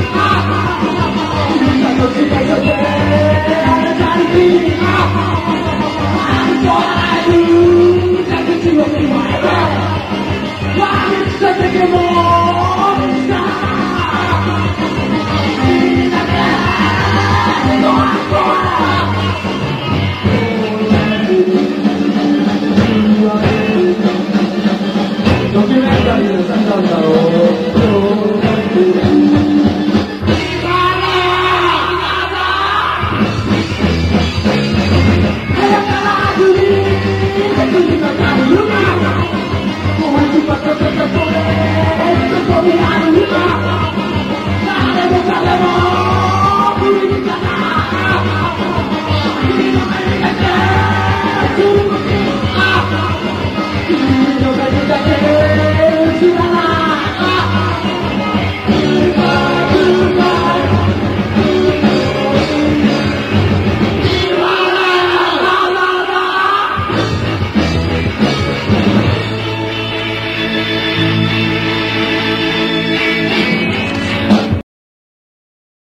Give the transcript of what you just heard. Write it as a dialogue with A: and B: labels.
A: Ah!